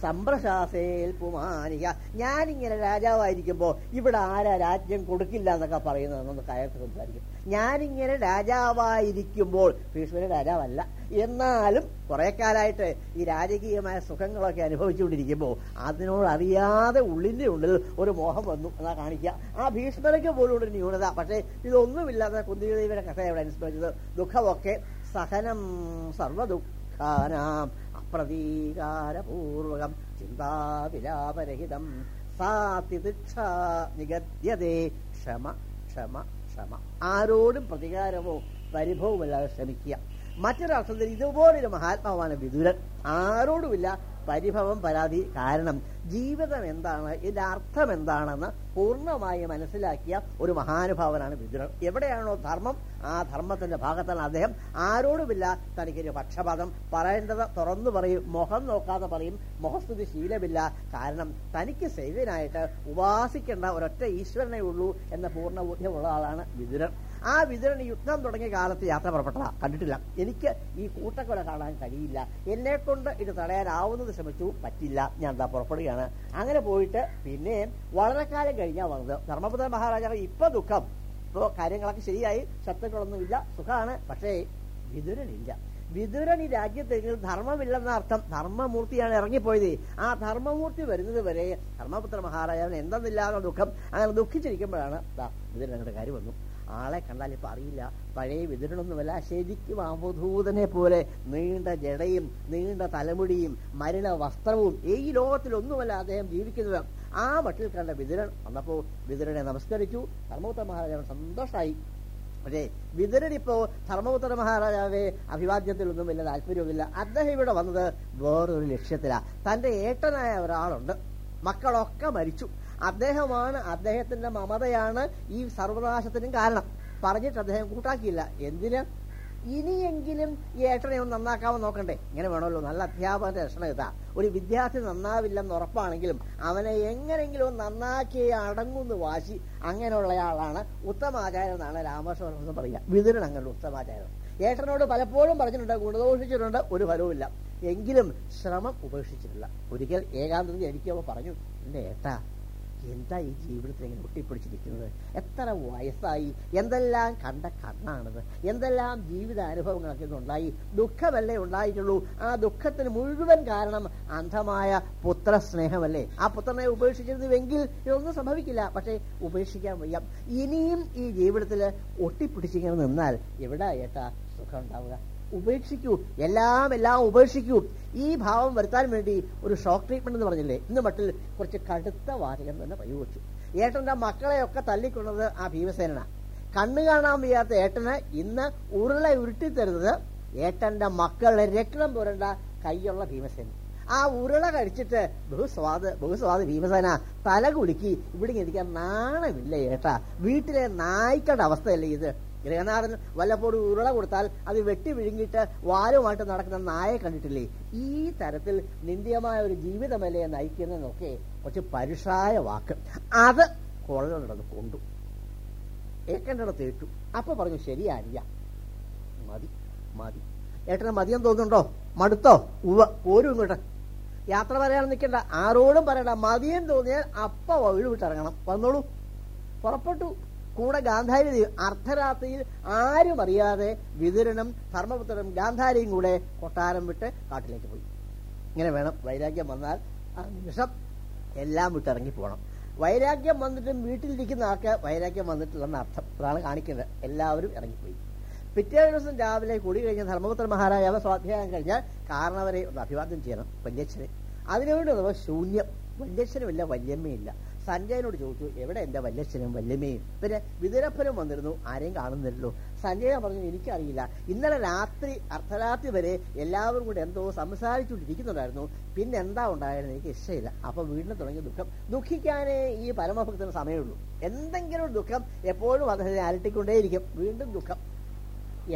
സംപ്രശാസേൽ പുമാനിക ഞാനിങ്ങനെ രാജാവായിരിക്കുമ്പോ ഇവിടെ ആരാ രാജ്യം കൊടുക്കില്ല എന്നൊക്കെ പറയുന്നത് പറയുന്നതെന്നൊന്ന് കയർത്ത് സംസാരിക്കും. ഞാനിങ്ങനെ രാജാവായിരിക്കുമ്പോൾ ഭീഷ്മര രാജാവല്ല. എന്നാലും കുറെ കാലമായിട്ട് ഈ രാജകീയമായ സുഖങ്ങളൊക്കെ അനുഭവിച്ചുകൊണ്ടിരിക്കുമ്പോൾ അതിനോട് അറിയാതെ ഉള്ളിന്റെ ഉള്ളിൽ ഒരു മോഹം വന്നു എന്നാ കാണിക്കുക. ആ ഭീഷ്മരയ്ക്ക് പോലും ഒരു ന്യൂനത. പക്ഷേ ഇതൊന്നുമില്ലാത്ത കുന്തിദേവിയുടെ കഥ ഇവിടെ അനുസ്മരിച്ചത്? ദുഃഖമൊക്കെ സഹനം സർവദുഃഖാനാം അപ്രതീകാരപൂർവകം ചിന്താവിലാപരഹിതം. സാ നിഗദ്യതേ. ക്ഷമ ക്ഷമ ക്ഷമ. ആരോടും പ്രതികാരമോ പരിഭവമില്ലാതെ ശ്രമിക്കുക. മറ്റൊരർത്ഥത്തിൽ ഇതുപോലൊരു മഹാത്മാവാണ് വിദുരൻ. ആരോടുമില്ല പരിഭവം പരാതി കാരണം. ജീവിതം എന്താണ്? ഇതിന്റെ അർത്ഥം എന്താണെന്ന് പൂർണമായി മനസ്സിലാക്കിയ ഒരു മഹാനുഭാവനാണ് വിദുരൻ എവിടെയാണോ ധർമ്മം ആ ധർമ്മത്തിന്റെ ഭാഗത്താണ് അദ്ദേഹം. ആരോടുമില്ല തനിക്കൊരു പക്ഷപാതം. പറയേണ്ടത് തുറന്നു പറയും മുഖം നോക്കാതെ പറയും. മുഖസ്തുതി ശീലമില്ല. കാരണം തനിക്ക് സേവ്യനായിട്ട് ഉപാസിക്കേണ്ട ഒരൊറ്റ ഈശ്വരനെ ഉള്ളൂ എന്ന പൂർണ ബോധ്യമുള്ള ആളാണ് വിദുരൻ ആ വിതരണ യുദ്ധം തുടങ്ങിയ കാലത്ത് യാത്ര പുറപ്പെട്ടതാ. കണ്ടിട്ടില്ല. എനിക്ക് ഈ കൂട്ടക്കൊല കാണാൻ കഴിയില്ല. എന്നെ കൊണ്ട് ഇത് തടയാനാവുന്നത് ശ്രമിച്ചു. പറ്റില്ല. ഞാൻ എന്താ പുറപ്പെടുകയാണ്. അങ്ങനെ പോയിട്ട് പിന്നെ വളരെ കാലം കഴിഞ്ഞാ വന്നത്. ധർമ്മപുത്ര മഹാരാജാവ് ഇപ്പൊ ദുഃഖം. ഇപ്പോ കാര്യങ്ങളൊക്കെ ശരിയായി. ശത്രുക്കളൊന്നുമില്ല. സുഖമാണ് പക്ഷേ വിതുരനില്ല. വിതുരൻ ഈ രാജ്യത്തെങ്കിൽ ധർമ്മമില്ലെന്ന അർത്ഥം ധർമ്മമൂർത്തിയാണ് ഇറങ്ങിപ്പോയത്. ആ ധർമ്മമൂർത്തി വരുന്നത് വരെ ധർമ്മപുത്ര മഹാരാജാവിന് എന്തെന്നില്ലാന്ന ദുഃഖം. അങ്ങനെ ദുഃഖിച്ചിരിക്കുമ്പോഴാണ് വിതുരൻ അങ്ങോട്ട് കാര്യം വന്നു. ആളെ കണ്ടാൽ ഇപ്പൊ അറിയില്ല. പഴയ വിതിരണൊന്നുമല്ല. ശരിക്കും അവധൂതനെ പോലെ നീണ്ട ജടയും നീണ്ട തലമുടിയും മരണ വസ്ത്രവും ഈ ലോകത്തിലൊന്നുമല്ല അദ്ദേഹം ജീവിക്കുന്നത്. ആ മട്ടിൽ കണ്ട വിതിരൻ വന്നപ്പോ വിതിരനെ നമസ്കരിച്ചു. ധർമ്മപുത്ര മഹാരാജാവ് സന്തോഷമായി പക്ഷേ വിതുരൻ ഇപ്പോ ധർമ്മപുത്ര മഹാരാജാവെ അഭിവാദ്യത്തിലൊന്നും വലിയ താല്പര്യവുമില്ല അദ്ദേഹം ഇവിടെ വന്നത് വേറൊരു ലക്ഷ്യത്തിലാ. തന്റെ ഏട്ടനായ ഒരാളുണ്ട്. മക്കളൊക്കെ മരിച്ചു. അദ്ദേഹമാണ് അദ്ദേഹത്തിന്റെ മമതയാണ് ഈ സർവനാശത്തിനും കാരണം. പറഞ്ഞിട്ട് അദ്ദേഹം കൂട്ടാക്കിയില്ല. എന്തിന്? ഇനിയെങ്കിലും ഈ ഏട്ടനെ ഒന്ന് നന്നാക്കാമെന്ന് നോക്കണ്ടേ? ഇങ്ങനെ വേണമല്ലോ. നല്ല അധ്യാപകന്റെ ലക്ഷണം ഇതാ. ഒരു വിദ്യാർത്ഥി നന്നാവില്ലെന്ന് ഉറപ്പാണെങ്കിലും അവനെ എങ്ങനെങ്കിലും ഒന്ന് നന്നാക്കിയേ അടങ്ങുന്ന വാശി അങ്ങനെയുള്ളയാളാണ് ഉത്തമാചാര്യൻ എന്നാണ് രാമകൃഷ്ണ പറയുക. വിതുരൻ അങ്ങനെ ഉത്തമാചാര്യൻ. ഏട്ടനോട് പലപ്പോഴും പറഞ്ഞിട്ടുണ്ട് ഗുണദോഷിച്ചിട്ടുണ്ട്. ഒരു ഫലവുമില്ല എങ്കിലും ശ്രമം ഉപേക്ഷിച്ചിട്ടില്ല. ഒരിക്കൽ ഏകാന്തത എനിക്കവ പറഞ്ഞു എന്റെ ഏട്ടാ എന്താ ഈ ജീവിതത്തിൽ ഇങ്ങനെ ഒട്ടിപ്പിടിച്ചിരിക്കുന്നത്? എത്ര വയസ്സായി? എന്തെല്ലാം കണ്ട കണ്ണാണത്? എന്തെല്ലാം ജീവിത അനുഭവങ്ങളൊക്കെ ഉണ്ടായി? ദുഃഖമല്ലേ ഉണ്ടായിട്ടുള്ളൂ. ആ ദുഃഖത്തിന് മുഴുവൻ കാരണം അന്ധമായ പുത്രസ്നേഹമല്ലേ? ആ പുത്രനെ ഉപേക്ഷിച്ചിരുന്നുവെങ്കിൽ ഇതൊന്നും സംഭവിക്കില്ല. പക്ഷേ ഉപേക്ഷിക്കാൻ വയ്യ. ഇനിയും ഈ ജീവിതത്തിൽ ഒട്ടിപ്പിടിച്ചിങ്ങനെ നിന്നാൽ എവിടെ ഏട്ടാ സുഖം ഉണ്ടാവുക? ഉപേക്ഷിക്കൂ. എല്ലാം എല്ലാം ഉപേക്ഷിക്കൂ. ഈ ഭാവം വരുത്താൻ വേണ്ടി ഒരു ഷോക്ക് ട്രീറ്റ്മെന്റ് എന്ന് പറഞ്ഞില്ലേ? ഇന്ന് മട്ടിൽ കുറച്ച് കടുത്ത വാചകം തന്നെ പ്രയോഗിച്ചു. ഏട്ടന്റെ മക്കളെയൊക്കെ തല്ലിക്കൊണ്ടത് ആ ഭീമസേനാണ് കണ്ണു കാണാൻ വയ്യാത്ത ഏട്ടന് ഇന്ന് ഉരുള ഉരുട്ടി തരുന്നത് ഏട്ടന്റെ മക്കളെ രക്തം പുരണ്ട കൈയുള്ള ഭീമസേന. ആ ഉരുള കഴിച്ചിട്ട് ബഹുസ്വാദ് ബഹുസ്വാദ് ഭീമസേന തല കുലുക്കി ഇവിടെ ഇരിക്കാൻ നാണമില്ല ഏട്ടാ. വീട്ടിലെ നായ്ക്കളുടെ അവസ്ഥയല്ലേ ഇത്? ഗൃഹനാഥൻ വല്ലപ്പോഴും ഉരുള കൊടുത്താൽ അത് വെട്ടി വിഴുങ്ങിയിട്ട് വാലുമായിട്ട് നടക്കുന്ന നായെ കണ്ടിട്ടില്ലേ? ഈ തരത്തിൽ നിന്ദ്യമായ ഒരു ജീവിതമല്ലേ നയിക്കുന്നതെന്നൊക്കെ കുറച്ച് പരുഷായ വാക്ക്. അത് കൊള്ളണ്ടത് കൊണ്ടു. ഏക്കണ്ടടത്ത് ഏറ്റു അപ്പൊ പറഞ്ഞു ശരിയാണില്ല മതി മതി. ഏട്ടന് മതിയം തോന്നുന്നുണ്ടോ? മടുത്തോ? ഉവ പോരും ഇങ്ങോട്ട്. യാത്ര പറയാൻ നിൽക്കണ്ട. ആരോടും പറയണ്ട. മതിയെന്ന് തോന്നിയാൽ അപ്പ വീട് വിട്ടിറങ്ങണം വന്നോളൂ. പുറപ്പെട്ടു. കൂടെ ഗാന്ധാരി അർദ്ധരാത്രിയിൽ ആരും അറിയാതെ വിതുരനും ധർമ്മപുത്രനും ഗാന്ധാരിയും കൂടെ കൊട്ടാരം വിട്ട് കാട്ടിലേക്ക് പോയി. ഇങ്ങനെ വേണം വൈരാഗ്യം വന്നാൽ ആ നിമിഷം എല്ലാം വിട്ടിറങ്ങി പോകണം വൈരാഗ്യം വന്നിട്ടും വീട്ടിലിരിക്കുന്ന ആൾക്ക് വൈരാഗ്യം വന്നിട്ടില്ലെന്ന അർത്ഥം. അതാണ് കാണിക്കുന്നത്. എല്ലാവരും ഇറങ്ങിപ്പോയി. പിറ്റേ ദിവസം രാവിലെ കൂടി കഴിഞ്ഞ ധർമ്മപുത്ര മഹാരാജാവ് സ്വാധ്യായം കഴിഞ്ഞാൽ കാരണവരെ ഒന്ന് അഭിവാദ്യം ചെയ്യണം വല്യച്ഛനെ. അതിനുവേണ്ടി നമ്മൾ ശൂന്യം. വല്യച്ഛനുമില്ല വല്യമ്മയില്ല സഞ്ജയനോട് ചോദിച്ചു എവിടെ എന്റെ വല്യച്ഛനും വല്യമ്മയും? പിന്നെ വിതുരപ്പനും വന്നിരുന്നു ആരെയും കാണുന്നില്ലല്ലോ. സഞ്ജയൻ പറഞ്ഞു എനിക്കറിയില്ല. ഇന്നലെ രാത്രി അർദ്ധരാത്രി വരെ എല്ലാവരും കൂടെ എന്തോ സംസാരിച്ചുകൊണ്ടിരിക്കുന്നുണ്ടായിരുന്നു പിന്നെ എന്താ ഉണ്ടായിരുന്നു എനിക്ക് ഇഷ്ടമില്ല അപ്പൊ വീണ്ടും തുടങ്ങിയ ദുഃഖം. ദുഃഖിക്കാനേ ഈ പരമഭക്തന് സമയമുള്ളൂ. എന്തെങ്കിലും ദുഃഖം എപ്പോഴും അദ്ദേഹത്തെ അലട്ടിക്കൊണ്ടേയിരിക്കും. വീണ്ടും ദുഃഖം.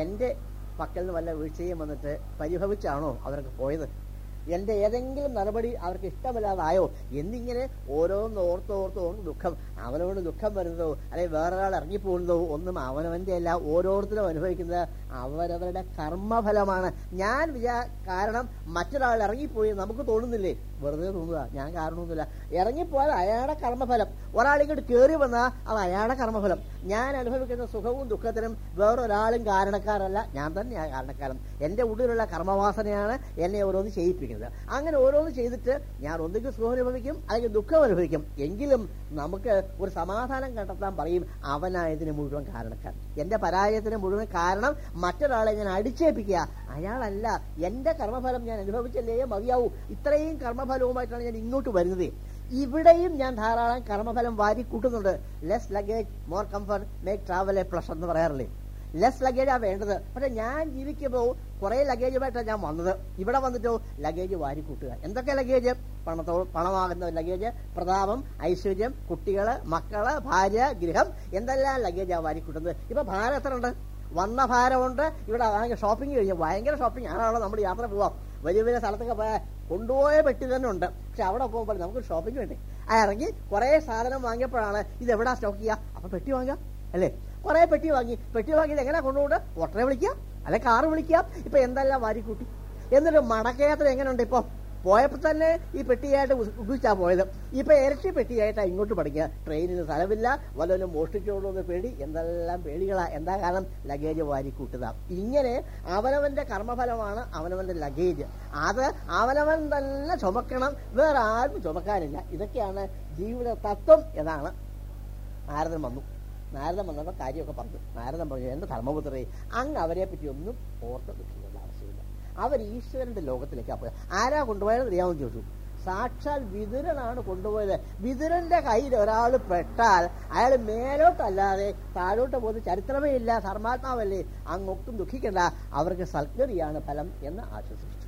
എന്റെ പക്കൽ നിന്ന് വല്ല വീഴ്ചയും വന്നിട്ട് പരിഭവിച്ചാണോ അവരൊക്കെ പോയത്? എന്റെ ഏതെങ്കിലും നടപടി അവർക്ക് ഇഷ്ടമല്ലാതായോ എന്നിങ്ങനെ ഓരോന്ന് ഓർത്തോർത്തോർന്ന് ഓർത്ത് ഓർത്ത് ദുഃഖം. അവനോട് ദുഃഖം വരുന്നതോ അല്ലെങ്കിൽ വേറൊരാൾ ഇറങ്ങിപ്പോകുന്നതോ ഒന്നും അവനവന്റെ അല്ല ഓരോരുത്തരും അനുഭവിക്കുന്നത് അവരവരുടെ കർമ്മഫലമാണ്. ഞാൻ വിചാ കാരണം മറ്റൊരാൾ ഇറങ്ങിപ്പോയി നമുക്ക് തോന്നുന്നില്ലേ? വെറുതെ തോന്നുക. ഞാൻ കാരണമൊന്നുമില്ല. ഇറങ്ങിപ്പോയാൽ അയാളുടെ കർമ്മഫലം. ഒരാൾ ഇങ്ങോട്ട് കയറി വന്നാൽ അത് അയാളുടെ കർമ്മഫലം. ഞാൻ അനുഭവിക്കുന്ന സുഖവും ദുഃഖത്തിനും വേറൊരാളും കാരണക്കാരല്ല. ഞാൻ തന്നെയാണ് കാരണക്കാരൻ. എന്റെ ഉള്ളിലുള്ള കർമ്മവാസനയാണ് എന്നെ ഓരോന്ന് ചെയ്യിപ്പിക്കുന്നത്. അങ്ങനെ ഓരോന്ന് ചെയ്തിട്ട് ഞാൻ ഒന്നുകിൽ സുഖം അനുഭവിക്കും അല്ലെങ്കിൽ ദുഃഖം അനുഭവിക്കും. എങ്കിലും നമുക്ക് ഒരു സമാധാനം കണ്ടെത്താൻ പറയും അവനായതിന് മുഴുവൻ കാരണക്കാരൻ. എന്റെ പരാജയത്തിന് മുഴുവൻ കാരണം മറ്റൊരാളെ ഞാൻ അടിച്ചേൽപ്പിക്കുക. അയാളല്ല. എന്റെ കർമ്മഫലം ഞാൻ അനുഭവിച്ചല്ലേ മതിയാവൂ. ഇത്രയും കർമ്മഫലവുമായിട്ടാണ് ഞാൻ ഇങ്ങോട്ട് വരുന്നത്. ഇവിടെയും ഞാൻ ധാരാളം കർമ്മഫലം വാരി കൂട്ടുന്നുണ്ട് less luggage more comfort make travel a pleasure എന്ന് പറയാറില്ലേ? ലെസ് ലഗേജാ വേണ്ടത്. പക്ഷെ ഞാൻ ജീവിക്കുമ്പോൾ കുറെ ലഗേജുമായിട്ടാണ് ഞാൻ വന്നത്. ഇവിടെ വന്നിട്ടോ ലഗേജ് വാരി കൂട്ടുക എന്തൊക്കെ ലഗേജ് പണത്തോ പണമാകുന്ന ലഗേജ് പ്രതാപം ഐശ്വര്യം കുട്ടികൾ മക്കൾ ഭാര്യ ഗൃഹം എന്തെല്ലാം ലഗേജാ വാരി കൂട്ടുന്നത് ഇപ്പൊ ഭാരം എത്ര ഉണ്ട്? വന്ന ഭാരമുണ്ട്. ഇവിടെ ഷോപ്പിംഗ് കഴിഞ്ഞു. ഭയങ്കര ഷോപ്പിംഗ് ആണല്ലോ നമ്മൾ യാത്ര പോവാം. വലിയ വലിയ സ്ഥലത്തൊക്കെ പോയാൽ കൊണ്ടുപോയ പെട്ടി തന്നെ ഉണ്ട്. പക്ഷെ അവിടെ പോകുമ്പോൾ നമുക്ക് ഷോപ്പിംഗ് വേണ്ടേ? ആ ഇറങ്ങി കുറെ സാധനം വാങ്ങിയപ്പോഴാണ് ഇത് എവിടാ സ്റ്റോക്ക് ചെയ്യുക? അപ്പൊ പെട്ടി വാങ്ങുക അല്ലേ? കുറെ പെട്ടി വാങ്ങി. പെട്ടി വാങ്ങിയത് എങ്ങനെ കൊണ്ടുപോകുന്നത് ഓട്ടോയെ വിളിക്കുക അല്ലെ കാറ് വിളിക്കുക ഇപ്പൊ എന്തെല്ലാം വാരിക്കൂട്ടി എന്നിട്ട് മടക്കയാത്ര എങ്ങനെയുണ്ട് ഇപ്പൊ? പോയപ്പോ തന്നെ ഈ പെട്ടിയായിട്ട് ഉപയോഗിച്ചാ പോയത്. ഇപ്പൊ ഇരട്ടി പെട്ടിയായിട്ടാ ഇങ്ങോട്ട് പഠിക്കുക. ട്രെയിനിന് സ്ഥലമില്ല. വല്ലവരും മോഷ്ടിച്ചോളൂന്ന് പേടി. എന്തെല്ലാം പേടികളാ. എന്താ കാരണം? ലഗേജ് വാരി കൂട്ടുക. ഇങ്ങനെ അവനവന്റെ കർമ്മഫലമാണ് അവനവന്റെ ലഗേജ്. അത് അവനവൻ തന്നെ ചുമക്കണം. വേറെ ആരും ചുമക്കാനില്ല. ഇതൊക്കെയാണ് ജീവിത തത്വം എന്നാണ്. ആരതം വന്നു. നാരദൻ വന്നപ്പോൾ കാര്യമൊക്കെ പറഞ്ഞു. നാരദൻ പറഞ്ഞു എന്റെ ധർമ്മപുത്രേ? അങ്ങ് അവരെ പറ്റി ഒന്നും ഓർത്ത് ദുഃഖിക്കേണ്ട ആവശ്യമില്ല. അവർ ഈശ്വരന്റെ ലോകത്തിലേക്ക് പോയത് ആരാ കൊണ്ടുപോയത് അറിയാമെന്ന് ചോദിച്ചു. സാക്ഷാൽ വിതുരനാണ് കൊണ്ടുപോയത്. വിതുരന്റെ കയ്യിൽ ഒരാൾ പെട്ടാൽ അയാൾ മേലോട്ടല്ലാതെ താഴോട്ട് പോകുന്ന ചരിത്രമേ ഇല്ല ധർമാത്മാവല്ലേ. അങ്ങൊട്ടും ദുഃഖിക്കണ്ട. അവർക്ക് സൽഗതിയാണ് ഫലം എന്ന് ആശ്വസിച്ചു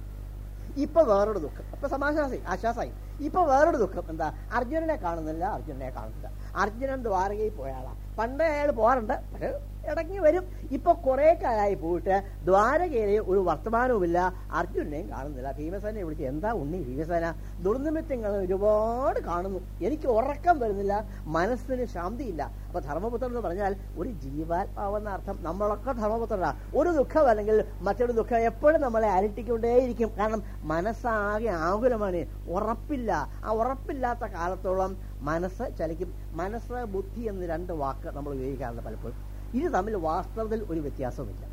ഇപ്പൊ വേറൊരു ദുഃഖം. അപ്പൊ സമാശ്വാസി ആശ്വാസമായി. ഇപ്പൊ വേറൊരു ദുഃഖം. എന്താ? അർജുനനെ കാണുന്നില്ല അർജുനനെ കാണുന്നില്ല. അർജുനൻ ദ്വാരകയിൽ പോയാളാ പണ്ട് അയാൾ പോകാറുണ്ട്. പക്ഷെ ഇടയ്ക്ക് വരും. ഇപ്പൊ കുറെ കാലമായി പോയിട്ട് ദ്വാരകയിലെ ഒരു വർത്തമാനവുമില്ല. അർജുനെയും കാണുന്നില്ല. ഭീമസേനെ വിളിച്ച് എന്താ ഉണ്ണി ഭീമസേന? ദുർനിമിത്തങ്ങൾ ഒരുപാട് കാണുന്നു. എനിക്ക് ഉറക്കം വരുന്നില്ല. മനസ്സിന് ശാന്തിയില്ല. അപ്പൊ ധർമ്മപുത്രൻ എന്ന് പറഞ്ഞാൽ ഒരു ജീവാത്മാവെന്ന അർത്ഥം. നമ്മളൊക്കെ ധർമ്മപുത്രനാ ഒരു ദുഃഖം അല്ലെങ്കിൽ മറ്റൊരു ദുഃഖം എപ്പോഴും നമ്മളെ അരട്ടിക്കൊണ്ടേയിരിക്കും കാരണം മനസ്സാകെ ആകുലമാണ്. ഉറപ്പില്ല. ആ ഉറപ്പില്ലാത്ത കാലത്തോളം മനസ്സ് ചലിക്കും. മനസ്സ് ബുദ്ധി എന്ന് രണ്ട് വാക്ക് നമ്മൾ ഉപയോഗിക്കാറുണ്ട് പലപ്പോഴും. ഇത് തമ്മിൽ വാസ്തവത്തിൽ ഒരു വ്യത്യാസവുമില്ല.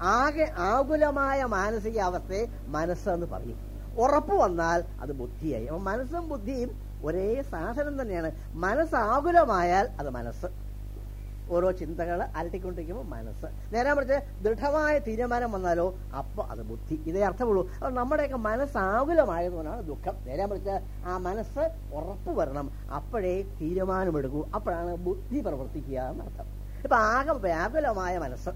ആകെ ആകുലമായ മാനസികാവസ്ഥയെ മനസ്സെന്ന് പറയും. ഉറപ്പ് വന്നാൽ അത് ബുദ്ധിയായി. അപ്പൊ മനസ്സും ബുദ്ധിയും ഒരേ സാധനം തന്നെയാണ്. മനസ്സ് ആകുലമായാൽ അത് മനസ്സ്. ഓരോ ചിന്തകൾ അലട്ടിക്കൊണ്ടിരിക്കുമ്പോൾ മനസ്സ്. നേരെ മറിച്ച് ദൃഢമായ തീരുമാനം വന്നാലോ അപ്പോൾ അത് ബുദ്ധി. ഇതേ അർത്ഥമുള്ളൂ. അപ്പൊ നമ്മുടെയൊക്കെ മനസ്സ് ആകുലമായതുകൊണ്ടാണ് ദുഃഖം. നേരെ മറിച്ച് ആ മനസ്സ് ഉറപ്പ് വരണം. അപ്പോഴേ തീരുമാനമെടുക്കൂ. അപ്പോഴാണ് ബുദ്ധി പ്രവർത്തിക്കുക എന്നർത്ഥം. ഇപ്പൊ ആകെ വ്യാകുലമായ മനസ്സ്.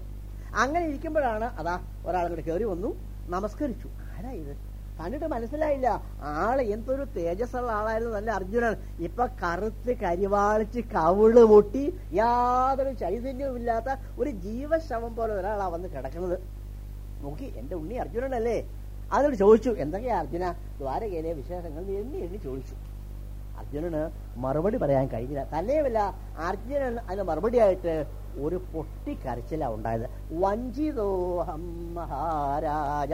അങ്ങനെ ഇരിക്കുമ്പോഴാണ് അതാ ഒരാൾ ഇങ്ങോട്ട് കയറി വന്നു നമസ്കരിച്ചു. ആരാ ഇത്? കണ്ടിട്ട് മനസ്സിലായില്ല. ആൾ എന്തൊരു തേജസ്സുള്ള ആളായിരുന്നു നല്ല അർജുനൻ. ഇപ്പൊ കറുത്ത് കരിവാളിച്ച് കവിൾ മുട്ടി യാതൊരു ചൈതന്യവും ഇല്ലാത്ത ഒരു ജീവശവം പോലെ ഒരാളാ വന്ന് കിടക്കുന്നത്. നോക്കി എന്റെ ഉണ്ണി അർജുനനല്ലേ? അതിനോട് ചോദിച്ചു എന്തൊക്കെയാ അർജുന? ദ്വാരകയിലെ വിശേഷങ്ങൾ എണ്ണി എണ്ണി ചോദിച്ചു. അർജുനന് മറുപടി പറയാൻ കഴിഞ്ഞില്ല. തന്നെയുമല്ല അർജുനൻ അതിന് മറുപടിയായിട്ട് ഒരു പൊട്ടിക്കരച്ചില ഉണ്ടായത്. വഞ്ചിതോഹം മഹാരാജ.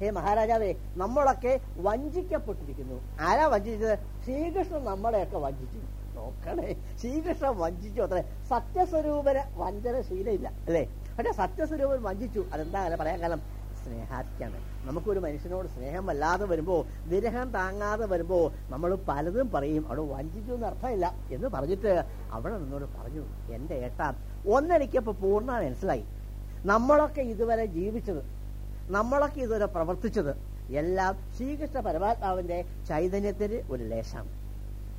ഹേ മഹാരാജാവേ നമ്മളൊക്കെ വഞ്ചിക്കപ്പെട്ടിരിക്കുന്നു. ആരാ വഞ്ചിച്ചത്? ശ്രീകൃഷ്ണൻ നമ്മളെയൊക്കെ വഞ്ചിച്ചു. നോക്കണേ ശ്രീകൃഷ്ണൻ വഞ്ചിച്ചു അത്രേ. സത്യസ്വരൂപന വഞ്ചന ശീലയില്ല അല്ലേ? പക്ഷെ സത്യസ്വരൂപൻ വഞ്ചിച്ചു. അതെന്താ അങ്ങനെ പറയാൻ കാരണം? സ്നേഹാധിക്കാണ് നമുക്കൊരു മനുഷ്യനോട് സ്നേഹം വല്ലാതെ വരുമ്പോ വിരഹം താങ്ങാതെ വരുമ്പോ നമ്മൾ പലതും പറയും അവിടെ വഞ്ചിച്ചു എന്ന് അർത്ഥമില്ല എന്ന് പറഞ്ഞിട്ട് അവിടെ നിന്നോട് പറഞ്ഞു എന്റെ ഏട്ടാ ഒന്നെനിക്കപ്പോ പൂർണ മനസ്സിലായി. നമ്മളൊക്കെ ഇതുവരെ ജീവിച്ചത് നമ്മളൊക്കെ ഇതുവരെ പ്രവർത്തിച്ചത് എല്ലാം ശ്രീകൃഷ്ണ പരമാത്മാവിന്റെ ചൈതന്യത്തിന് ഒരു ലേശാണ്.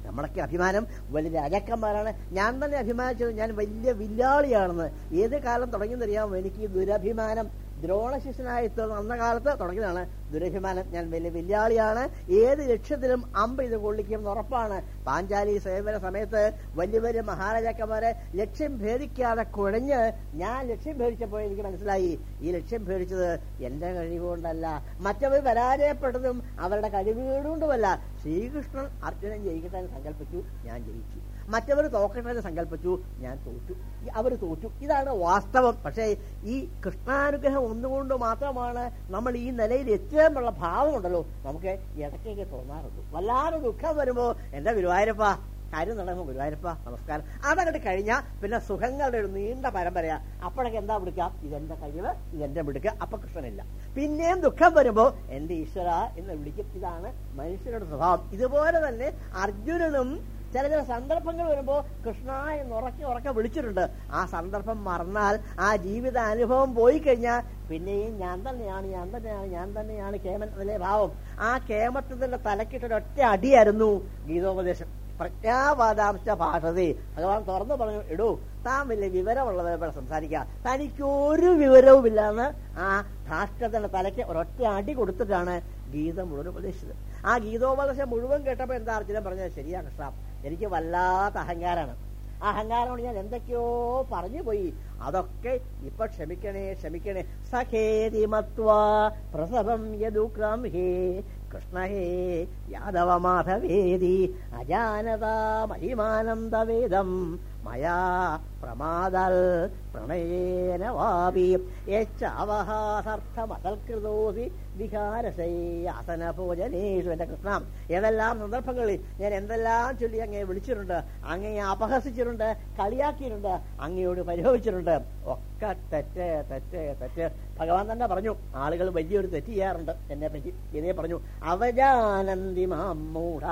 നമ്മളൊക്കെ അഭിമാനം വലിയ രാജാക്കന്മാരാണ്. ഞാൻ തന്നെ അഭിമാനിച്ചത് ഞാൻ വലിയ വില്ലാളിയാണെന്ന്. ഏത് കാലം തുടങ്ങിയെന്നറിയാമോ? എനിക്ക് ദുരഭിമാനം. ദ്രോണശിഷ്യനായി അന്ന കാലത്ത് തുടങ്ങിയതാണ് ദുരഭിമാനം. ഞാൻ വലിയ വില്ലാളിയാണ് ഏത് ലക്ഷ്യത്തിലും അമ്പ് ഇത് കൊള്ളിക്കും ഉറപ്പാണ്. പാഞ്ചാലി സേവന സമയത്ത് വലിയ വലിയ മഹാരാജാക്കന്മാരെ ലക്ഷ്യം ഭേദിക്കാതെ കുഴഞ്ഞ് ഞാൻ ലക്ഷ്യം ഭേദിച്ചപ്പോൾ എനിക്ക് മനസ്സിലായി. ഈ ലക്ഷ്യം ഭേദിച്ചത് എന്റെ കഴിവുകൊണ്ടല്ല. മറ്റവർ പരാജയപ്പെട്ടതും അവരുടെ കഴിവുകൊണ്ടുമല്ല ശ്രീകൃഷ്ണൻ അർജുനൻ ജയിക്കട്ടെ സങ്കല്പിച്ചു. ഞാൻ ജയിച്ചു. മറ്റവർ തോക്കട്ടെ എന്ന് സങ്കല്പിച്ചു ഞാൻ തോറ്റു. അവർ തോറ്റു. ഇതാണ് വാസ്തവം. പക്ഷേ ഈ കൃഷ്ണാനുഗ്രഹം ഒന്നുകൊണ്ട് മാത്രമാണ് നമ്മൾ ഈ നിലയിൽ എത്തിയെന്നുള്ള ഭാവമുണ്ടല്ലോ നമുക്ക് ഇടയ്ക്കൊക്കെ തോന്നാറുള്ളൂ വല്ലാതെ ദുഃഖം വരുമ്പോ എന്റെ ഗുരുവായൂരപ്പ? കാര്യം നടക്കുമ്പോൾ ഗുരുവായൂരപ്പ? നമസ്കാരം. അതങ്ങോട്ട് കഴിഞ്ഞാൽ പിന്നെ സുഖങ്ങളുടെ ഒരു നീണ്ട പരമ്പരയാ അപ്പോഴൊക്കെ എന്താ വിളിക്കാം ഇതെന്റെ കഴിവ് ഇതെന്റെ മിടുക്ക്. അപ്പൊ കൃഷ്ണനില്ല. പിന്നെയും ദുഃഖം വരുമ്പോ എന്റെ ഈശ്വര എന്ന് വിളിക്കും. ഇതാണ് മനുഷ്യരുടെ സ്വഭാവം. ഇതുപോലെ തന്നെ അർജുനനും ചില ചില സന്ദർഭങ്ങൾ വരുമ്പോൾ കൃഷ്ണ എന്ന് ഉറക്കെ ഉറക്കെ വിളിച്ചിട്ടുണ്ട്. ആ സന്ദർഭം മറന്നാൽ ആ ജീവിത അനുഭവം പോയി കഴിഞ്ഞാൽ പിന്നെയും ഞാൻ തന്നെയാണ് ഞാൻ തന്നെയാണ് ഞാൻ തന്നെയാണ് കേമൻ അതിലെ ഭാവം. ആ കേമത്തിന്റെ തലക്കിട്ടൊരൊറ്റ അടിയായിരുന്നു ഗീതോപദേശം. പ്രജ്ഞാവാദാംശ ഭാഷതേ. ഭഗവാൻ തുറന്നു പറഞ്ഞു ഇടൂ താൻ വലിയ വിവരമുള്ളവരെ ഇവിടെ സംസാരിക്കുക തനിക്കൊരു വിവരവുമില്ലാന്ന് ആ ധാഷ്ടത്തിന്റെ തലയ്ക്ക് ഒരൊറ്റ അടി കൊടുത്തിട്ടാണ് ഗീത മുഴുവൻ ഉപദേശിച്ചത്. ആ ഗീതോപദേശം മുഴുവൻ കേട്ടപ്പോ എന്താ അർജുനൻ പറഞ്ഞത്? ശരിയാണ് കൃഷ്ണ. എനിക്ക് വല്ലാത്ത അഹങ്കാരമാണ് ആ അഹങ്കാരം ഞാൻ എന്തൊക്കെയോ പറഞ്ഞു പോയി. അതൊക്കെ ഇപ്പൊ ക്ഷമിക്കണേ ക്ഷമിക്കണേ. സഖേതി മത്വാ പ്രസവം യദുക്രം ഹേ കൃഷ്ണ ഹേ യാദവ മാധവേദി അജാനതാ മഹിമാനന്ദവേദം. മയാ പ്രമാദൽ പ്രണയേന വാപി. യച്ചാവഹാസർത്ഥമതൽകൃതോസി വികാരശയാസന ഭോജനേഷു എന്റെ കൃഷ്ണ. ഏതെല്ലാം സന്ദർഭങ്ങളിൽ ഞാൻ എന്തെല്ലാം ചൊല്ലി അങ്ങയെ വിളിച്ചിട്ടുണ്ട് അങ്ങയെ അപഹസിച്ചിട്ടുണ്ട് കളിയാക്കിയിട്ടുണ്ട് അങ്ങയോട് പരിഭവിച്ചിട്ടുണ്ട് ഒക്കെ തെറ്റ് തെറ്റ് തെറ്റ്. ഭഗവാൻ തന്നെ പറഞ്ഞു ആളുകൾ വലിയൊരു തെറ്റ് ചെയ്യാറുണ്ട് എന്നെ പറ്റി. ഇതേ പറഞ്ഞു അവജാനന്തി മാമൂഢ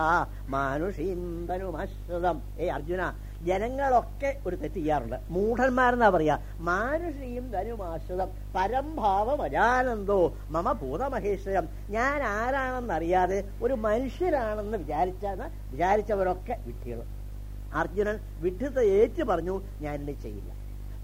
മാനുഷീന്തനുമശ്രിതം ഏ അർജുന ജനങ്ങളൊക്കെ ഒരു തെറ്റ് ചെയ്യാറുണ്ട്. മൂഢന്മാരെന്നാ പറയാ മാനുഷിയും ധനുമാശ്രിതം പരംഭാവം അജാനന്ദോ മമ ഭൂതമഹേശ്വരം ഞാൻ ആരാണെന്നറിയാതെ ഒരു മനുഷ്യരാണെന്ന് വിചാരിച്ച വിചാരിച്ചവരൊക്കെ വിട്ടികൾ അർജുനൻ വിഡ്ഢിത്ത ഏറ്റു പറഞ്ഞു ഞാൻ ഇനി ചെയ്യില്ല.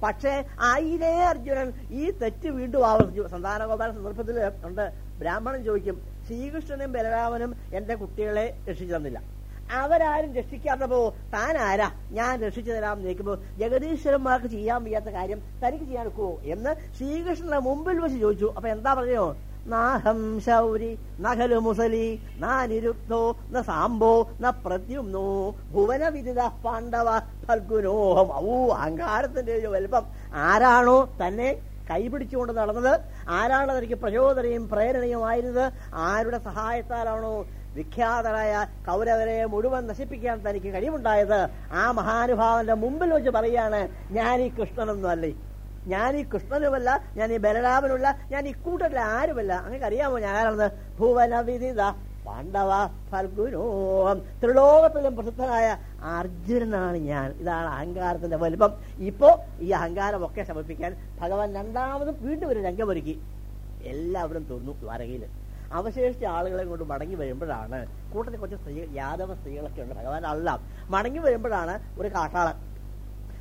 പക്ഷേ ആയിരേ അർജുനൻ ഈ തെറ്റ് വീണ്ടും ആവർത്തിച്ചു. സന്താനഗോപാല സന്ദർഭത്തിൽ ഉണ്ട്. ബ്രാഹ്മണൻ ചോദിക്കും ശ്രീകൃഷ്ണനും ബലരാമനും എന്റെ കുട്ടികളെ രക്ഷിച്ചു തന്നില്ല. അവരാരും രക്ഷിക്കാത്തപ്പോ താൻ ആരാ ഞാൻ രക്ഷിച്ചു തരാം നിൽക്കുമ്പോ ജഗദീശ്വരന്മാർക്ക് ചെയ്യാൻ വയ്യാത്ത കാര്യം തനിക്ക് ചെയ്യാൻ ഒക്കുവോ എന്ന് ശ്രീകൃഷ്ണന്റെ മുമ്പിൽ വെച്ച് ചോദിച്ചു. അപ്പൊ എന്താ പറഞ്ഞോ? നാഹം ശൗരി നഖലു മുസലി നാനിരുക്തോ ന സാംബോ ന പ്രദ്യുമ്നോ ഭുവനവിദിത പാണ്ഡവ ഫൽഗുനോഹം ഔ അഹങ്കാരത്തിന്റെ ഒരു വലുപ്പം. ആരാണോ തന്നെ കൈപിടിച്ചുകൊണ്ട് നടന്നത്? ആരാണ് തനിക്ക് പ്രചോദനയും പ്രേരണയുമായിരുന്നത് ആരുടെ സഹായത്താലാണോ വിഖ്യാതരായ കൗരവരെ മുഴുവൻ നശിപ്പിക്കാൻ തനിക്ക് കഴിവുണ്ടായത് ആ മഹാനുഭാവന്റെ മുമ്പിൽ വെച്ച് പറയാണ് ഞാൻ ഈ കൃഷ്ണനൊന്നും അല്ലേ. ഞാൻ ഈ കൃഷ്ണനുമല്ല ഞാൻ ഈ ബലരാമനുള്ള ഞാൻ ഈ കൂട്ടത്തിലെ ആരുമല്ല. അങ്ങനെ അറിയാമോ ഞാൻ ആരാണെന്ന് ഭുവനവിദിത പാണ്ഡവ ഫൽഗുനോം. ത്രിലോകത്തിലും പ്രസിദ്ധനായ അർജുനനാണ് ഞാൻ. ഇതാണ് അഹങ്കാരത്തിന്റെ വലുപ്പം. ഇപ്പോ ഈ അഹങ്കാരമൊക്കെ ശമിപ്പിക്കാൻ ഭഗവാൻ രണ്ടാമതും വീണ്ടും ഒരു രംഗമൊരുക്കി. എല്ലാവരും തോന്നുന്നു ദ്വാരകയിൽ അവശേഷിച്ച ആളുകളെ കൊണ്ട് മടങ്ങി വരുമ്പോഴാണ് കൂട്ടത്തിൽ കുറച്ച് സ്ത്രീ യാദവ സ്ത്രീകളൊക്കെ ഉണ്ട്. ഭഗവാൻ അല്ലാം മടങ്ങി വരുമ്പോഴാണ് ഒരു കാട്ടാളൻ.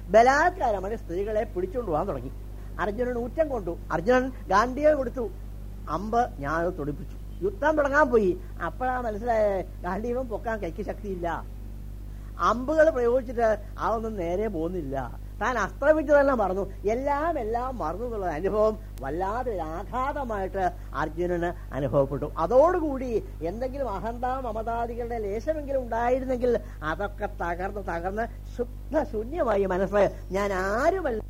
ബലാത്കാരമാണ് സ്ത്രീകളെ പിടിച്ചുകൊണ്ട് പോകാൻ തുടങ്ങി. അർജുനൻ ഊറ്റം കൊണ്ടു. അർജുനൻ ഗാന്ധിയെ കൊടുത്തു. അമ്പ് ഞാൻ തുടിപ്പിച്ചു. യുദ്ധം തുടങ്ങാൻ പോയി. അപ്പോഴാ മനസ്സിലായ ഗാന്ധിയും പൊക്കാൻ കൈക്ക് ശക്തിയില്ല. അമ്പുകൾ പ്രയോഗിച്ചിട്ട് അതൊന്നും നേരെ പോകുന്നില്ല. താൻ അസ്ത്രവിച്ചതെല്ലാം മറന്നു. എല്ലാം എല്ലാം മറന്നു എന്നുള്ള അനുഭവം വല്ലാതെ ആഘാതമായിട്ട് അർജുനന് അനുഭവപ്പെട്ടു. അതോടുകൂടി എന്തെങ്കിലും അഹന്ത മമതാദികളുടെ ലേശമെങ്കിലും ഉണ്ടായിരുന്നെങ്കിൽ അതൊക്കെ തകർന്ന് തകർന്ന് ശുദ്ധശൂന്യമായി മനസ്സ് ഞാൻ ആരുമല്ല